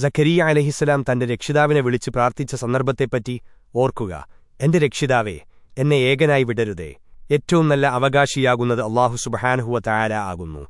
സഖരിയ അലഹിസ്സലാം തന്റെ രക്ഷിതാവിനെ വിളിച്ച് പ്രാർത്ഥിച്ച സന്ദർഭത്തെപ്പറ്റി ഓർക്കുക. എന്റെ രക്ഷിതാവേ എന്നെ ഏകനായി വിടരുതേ. ഏറ്റവും നല്ല അവകാശിയാകുന്നത് അള്ളാഹു സുബഹാൻഹുവ തയാല ആകുന്നു.